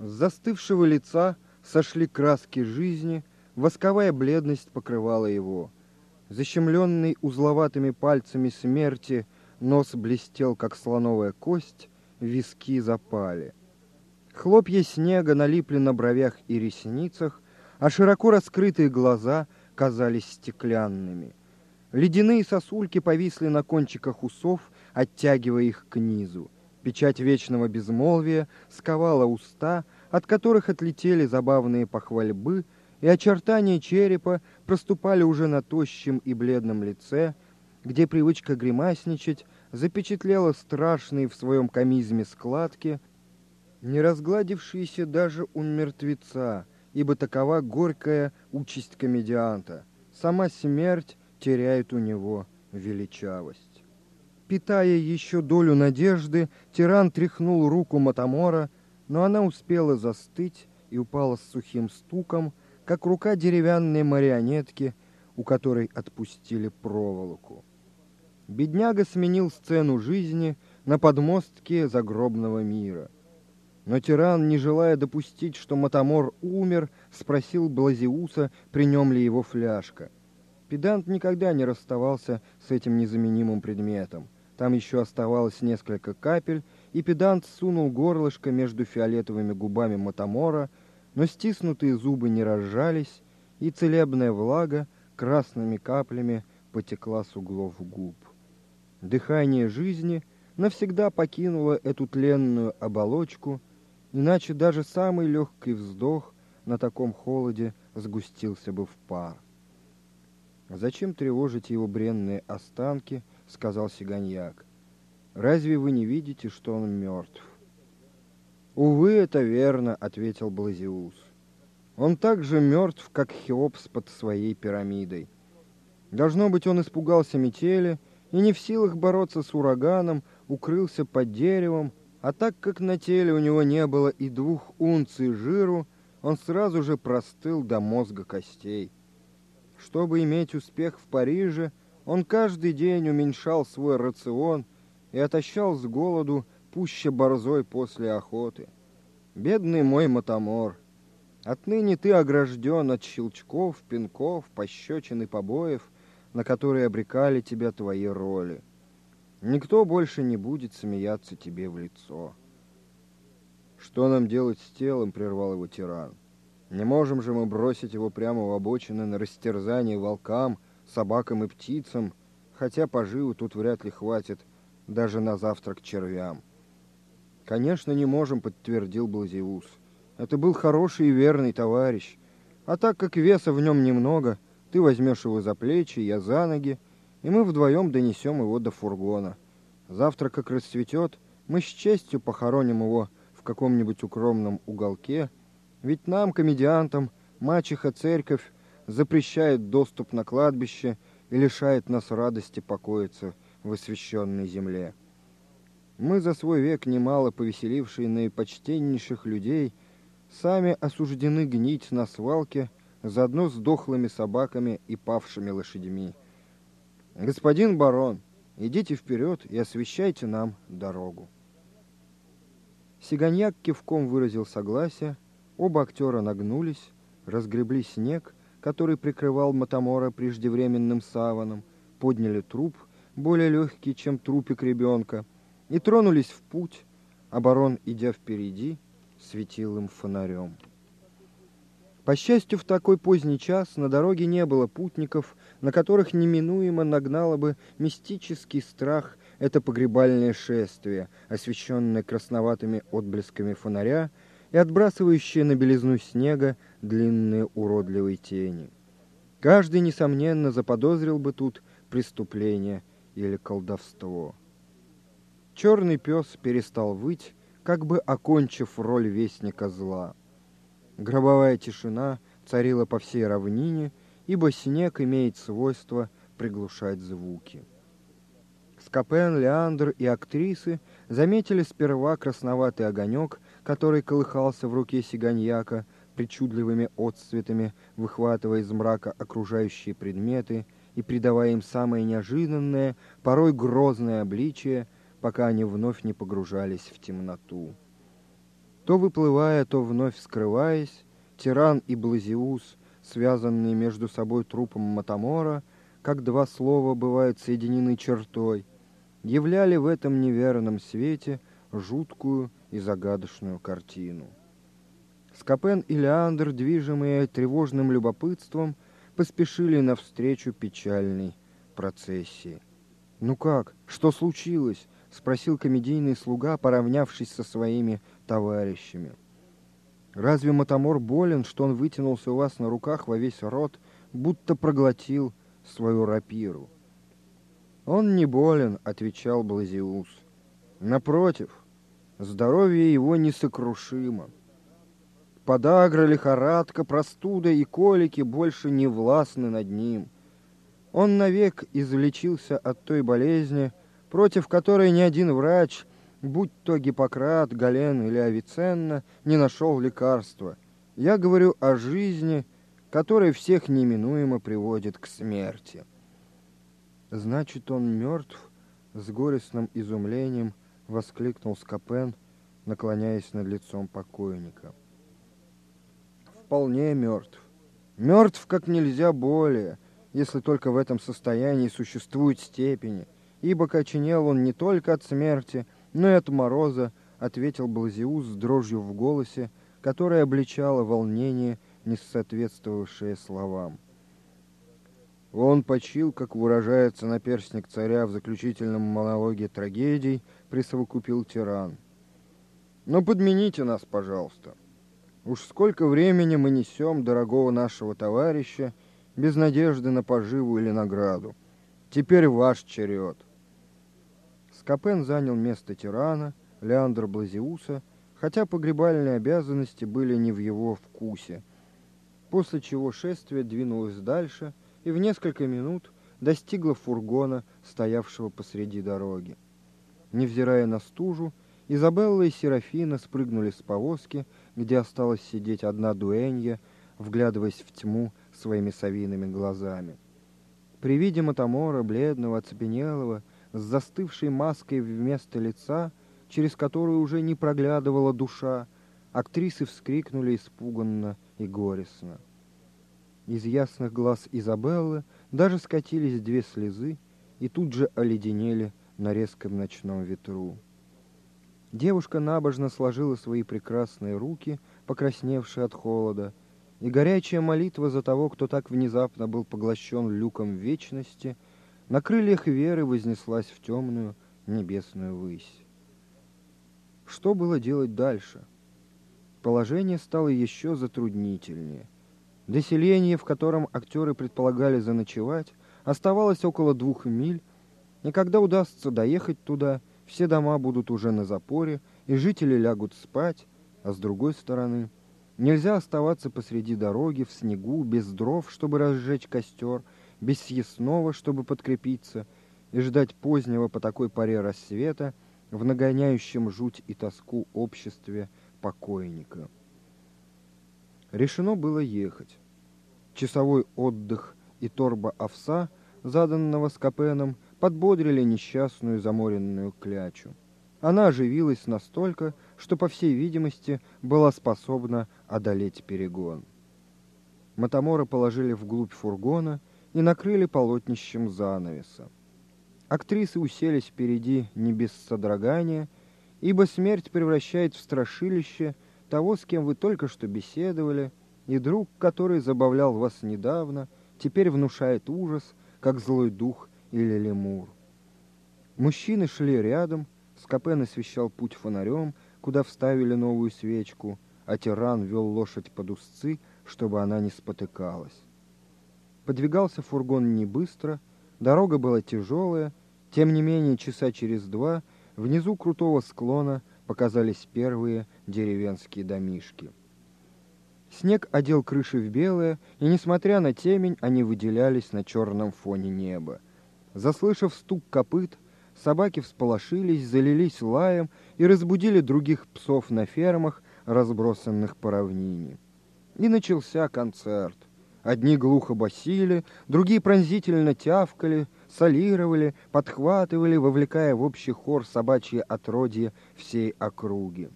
С застывшего лица сошли краски жизни, восковая бледность покрывала его. Защемленный узловатыми пальцами смерти, нос блестел, как слоновая кость, виски запали. Хлопья снега налипли на бровях и ресницах, а широко раскрытые глаза казались стеклянными. Ледяные сосульки повисли на кончиках усов, оттягивая их к низу. Печать вечного безмолвия сковала уста, от которых отлетели забавные похвальбы, и очертания черепа проступали уже на тощем и бледном лице, где привычка гримасничать запечатлела страшные в своем комизме складки, не разгладившиеся даже у мертвеца, ибо такова горькая участь комедианта. Сама смерть теряет у него величавость. Питая еще долю надежды, тиран тряхнул руку Матамора, но она успела застыть и упала с сухим стуком, как рука деревянной марионетки, у которой отпустили проволоку. Бедняга сменил сцену жизни на подмостке загробного мира. Но тиран, не желая допустить, что Матамор умер, спросил Блазиуса, при нем ли его фляжка. Педант никогда не расставался с этим незаменимым предметом — там еще оставалось несколько капель, и педант сунул горлышко между фиолетовыми губами Матамора, но стиснутые зубы не разжались, и целебная влага красными каплями потекла с углов губ. Дыхание жизни навсегда покинуло эту тленную оболочку, иначе даже самый легкий вздох на таком холоде сгустился бы в пар. Зачем тревожить его бренные останки — сказал Сиганьяк. «Разве вы не видите, что он мертв?» «Увы, это верно», — ответил Блазиус. «Он так же мертв, как Хеопс под своей пирамидой. Должно быть, он испугался метели и не в силах бороться с ураганом, укрылся под деревом, а так как на теле у него не было и двух унций жиру, он сразу же простыл до мозга костей. Чтобы иметь успех в Париже, он каждый день уменьшал свой рацион и отощал с голоду пуще борзой после охоты. Бедный мой Матамор, отныне ты огражден от щелчков, пинков, пощечин и побоев, на которые обрекали тебя твои роли. Никто больше не будет смеяться тебе в лицо. Что нам делать с телом, прервал его тиран. Не можем же мы бросить его прямо в обочины на растерзание волкам, собакам и птицам, хотя поживу тут вряд ли хватит даже на завтрак червям. «Конечно, не можем», — подтвердил Блазиус. «Это был хороший и верный товарищ. А так как веса в нем немного, ты возьмешь его за плечи, я за ноги, и мы вдвоем донесем его до фургона. Завтра, как расцветет, мы с честью похороним его в каком-нибудь укромном уголке, ведь нам, комедиантам, мачеха церковь запрещает доступ на кладбище и лишает нас радости покоиться в освященной земле. Мы за свой век немало повеселившие наипочтеннейших людей сами осуждены гнить на свалке заодно с дохлыми собаками и павшими лошадьми. Господин барон, идите вперед и освещайте нам дорогу. Сиганьяк кивком выразил согласие, оба актера нагнулись, разгребли снег который прикрывал Матамора преждевременным саваном, подняли труп, более легкий, чем трупик ребенка, и тронулись в путь, барон, идя впереди, светил им фонарем. По счастью, в такой поздний час на дороге не было путников, на которых неминуемо нагнало бы мистический страх это погребальное шествие, освещенное красноватыми отблесками фонаря и отбрасывающие на белизну снега длинные уродливые тени. Каждый, несомненно, заподозрил бы тут преступление или колдовство. Черный пес перестал выть, как бы окончив роль вестника зла. Гробовая тишина царила по всей равнине, ибо снег имеет свойство приглушать звуки. Скопен, Леандр и актрисы заметили сперва красноватый огонек, который колыхался в руке сиганьяка, причудливыми отцветами, выхватывая из мрака окружающие предметы и придавая им самое неожиданное, порой грозное обличие, пока они вновь не погружались в темноту. То выплывая, то вновь скрываясь, Тиран и Блазиус, связанные между собой трупом Матамора, как два слова бывают соединены чертой, являли в этом неверном свете жуткую и загадочную картину. Скопен и Леандр, движимые тревожным любопытством, поспешили навстречу печальной процессии. «Ну как? Что случилось?» — спросил комедийный слуга, поравнявшись со своими товарищами. «Разве Матамор болен, что он вытянулся у вас на руках во весь рот, будто проглотил свою рапиру?» «Он не болен», — отвечал Блазиус. «Напротив, здоровье его несокрушимо. Подагра, лихорадка, простуда и колики больше не властны над ним. Он навек излечился от той болезни, против которой ни один врач, будь то Гиппократ, Гален или Авиценна, не нашел лекарства. Я говорю о жизни, которая всех неминуемо приводит к смерти. Значит, он мертв? С горестным изумлением воскликнул Скопен, наклоняясь над лицом покойника. Вполне мертв. Мертв как нельзя более, если только в этом состоянии существуют степени – ибо коченел он не только от смерти, но и от мороза, ответил Блазиус с дрожью в голосе, которая обличала волнение, не соответствовавшее словам. Он почил, как выражается наперстник царя в заключительном монологе трагедий, присовокупил тиран. Но подмените нас, пожалуйста. Уж сколько времени мы несем дорогого нашего товарища без надежды на поживу или награду. Теперь ваш черед. Скопен занял место тирана, Леандр Блазиуса, хотя погребальные обязанности были не в его вкусе. После чего шествие двинулось дальше и в несколько минут достигло фургона, стоявшего посреди дороги. Невзирая на стужу, Изабелла и Серафина спрыгнули с повозки, где осталась сидеть одна дуэнья, вглядываясь в тьму своими совиными глазами. При виде Матамора, бледного, оцепенелого, с застывшей маской вместо лица, через которую уже не проглядывала душа, актрисы вскрикнули испуганно и горестно. Из ясных глаз Изабеллы даже скатились две слезы и тут же оледенели на резком ночном ветру. Девушка набожно сложила свои прекрасные руки, покрасневшие от холода, и горячая молитва за того, кто так внезапно был поглощен люком вечности — на крыльях веры вознеслась в темную небесную высь. Что было делать дальше? Положение стало еще затруднительнее. До селения, в котором актеры предполагали заночевать, оставалось около двух миль, и когда удастся доехать туда, все дома будут уже на запоре, и жители лягут спать, а с другой стороны, нельзя оставаться посреди дороги в снегу, без дров, чтобы разжечь костер — без съестного, чтобы подкрепиться, и ждать позднего по такой поре рассвета в нагоняющем жуть и тоску обществе покойника. Решено было ехать. Часовой отдых и торба овса, заданного Скопеном, подбодрили несчастную заморенную клячу. Она оживилась настолько, что, по всей видимости, была способна одолеть перегон. Матамора положили вглубь фургона и накрыли полотнищем занавеса. Актрисы уселись впереди не без содрогания, ибо смерть превращает в страшилище того, с кем вы только что беседовали, и друг, который забавлял вас недавно, теперь внушает ужас, как злой дух или лемур. Мужчины шли рядом, Скопен освещал путь фонарем, куда вставили новую свечку, а тиран вел лошадь под узцы, чтобы она не спотыкалась. Подвигался фургон не быстро, дорога была тяжелая, тем не менее часа через два внизу крутого склона показались первые деревенские домишки. Снег одел крыши в белое, и, несмотря на темень, они выделялись на черном фоне неба. Заслышав стук копыт, собаки всполошились, залились лаем и разбудили других псов на фермах, разбросанных по равнине. И начался концерт. Одни глухо басили, другие пронзительно тявкали, солировали, подхватывали, вовлекая в общий хор собачье отродье всей округи.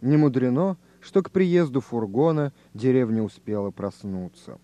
Не мудрено, что к приезду фургона деревня успела проснуться.